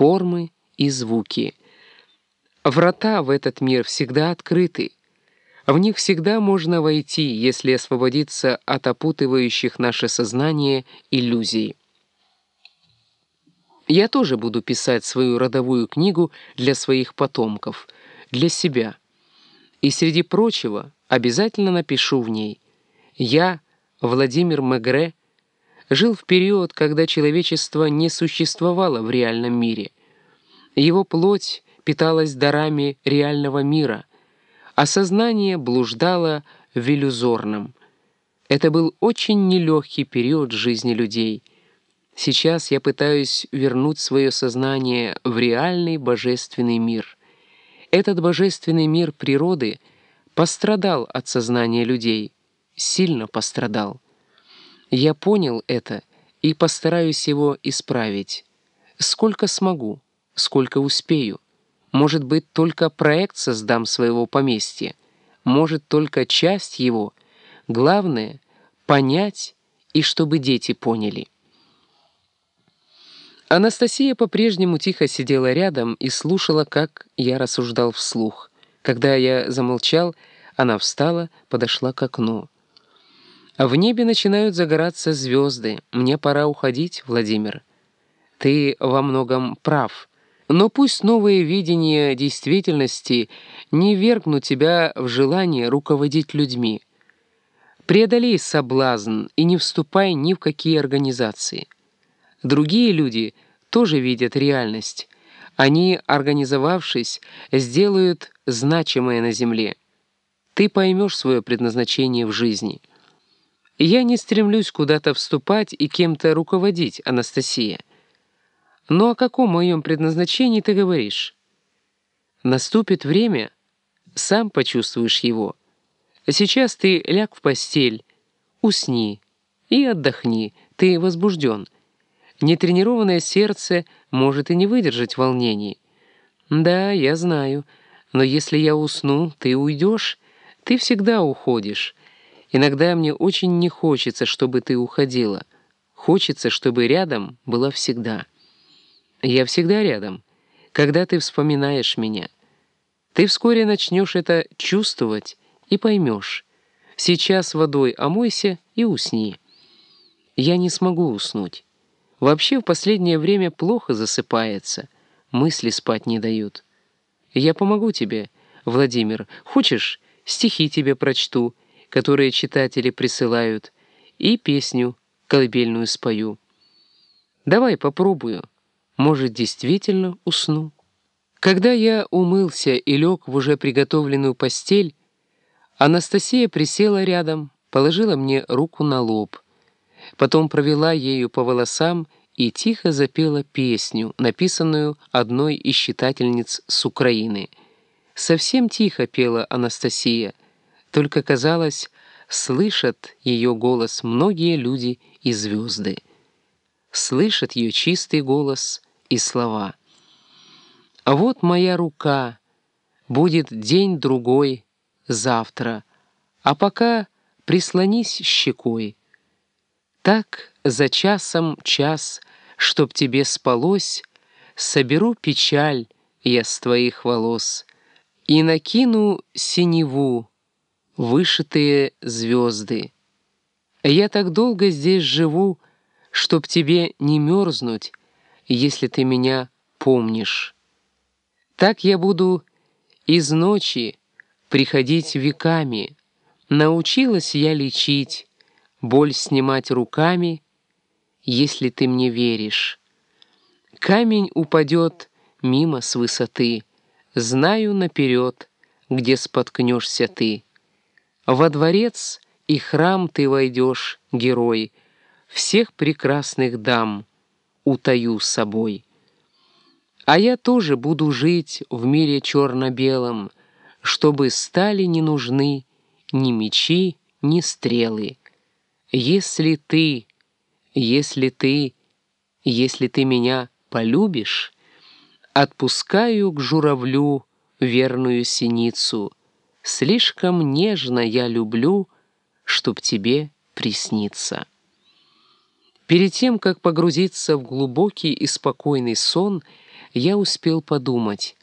формы и звуки. Врата в этот мир всегда открыты. В них всегда можно войти, если освободиться от опутывающих наше сознание иллюзий. Я тоже буду писать свою родовую книгу для своих потомков, для себя. И среди прочего обязательно напишу в ней «Я, Владимир Мегре, жил в период, когда человечество не существовало в реальном мире. Его плоть питалась дарами реального мира, а сознание блуждало в иллюзорном. Это был очень нелегкий период жизни людей. Сейчас я пытаюсь вернуть свое сознание в реальный божественный мир. Этот божественный мир природы пострадал от сознания людей, сильно пострадал. Я понял это и постараюсь его исправить. Сколько смогу, сколько успею. Может быть, только проект создам своего поместья. Может, только часть его. Главное — понять и чтобы дети поняли. Анастасия по-прежнему тихо сидела рядом и слушала, как я рассуждал вслух. Когда я замолчал, она встала, подошла к окну. В небе начинают загораться звезды. Мне пора уходить, Владимир. Ты во многом прав. Но пусть новые видения действительности не вергнут тебя в желание руководить людьми. Преодолей соблазн и не вступай ни в какие организации. Другие люди тоже видят реальность. Они, организовавшись, сделают значимое на земле. Ты поймешь свое предназначение в жизни. Я не стремлюсь куда-то вступать и кем-то руководить, Анастасия. Но о каком моем предназначении ты говоришь? Наступит время, сам почувствуешь его. Сейчас ты ляг в постель, усни и отдохни, ты возбужден. Нетренированное сердце может и не выдержать волнений. Да, я знаю, но если я усну, ты уйдешь, ты всегда уходишь. Иногда мне очень не хочется, чтобы ты уходила. Хочется, чтобы рядом была всегда. Я всегда рядом, когда ты вспоминаешь меня. Ты вскоре начнешь это чувствовать и поймешь. Сейчас водой омойся и усни. Я не смогу уснуть. Вообще в последнее время плохо засыпается. Мысли спать не дают. Я помогу тебе, Владимир. Хочешь, стихи тебе прочту, которые читатели присылают, и песню колыбельную спою. Давай попробую, может, действительно усну. Когда я умылся и лег в уже приготовленную постель, Анастасия присела рядом, положила мне руку на лоб, потом провела ею по волосам и тихо запела песню, написанную одной из читательниц с Украины. Совсем тихо пела Анастасия, только, казалось, слышат ее голос многие люди и звезды. Слышат ее чистый голос и слова. А вот моя рука, будет день-другой, завтра, а пока прислонись щекой. Так за часом час, чтоб тебе спалось, соберу печаль я с твоих волос и накину синеву, вышитые звезды. Я так долго здесь живу, чтоб тебе не мерзнуть, если ты меня помнишь. Так я буду из ночи приходить веками. Научилась я лечить, боль снимать руками, если ты мне веришь. Камень упадет мимо с высоты, знаю наперед, где споткнешься ты. Во дворец и храм ты войдешь, герой, Всех прекрасных дам утаю собой. А я тоже буду жить в мире черно-белом, Чтобы стали не нужны ни мечи, ни стрелы. Если ты, если ты, если ты меня полюбишь, Отпускаю к журавлю верную синицу — Слишком нежно я люблю, чтоб тебе присниться. Перед тем, как погрузиться в глубокий и спокойный сон, я успел подумать,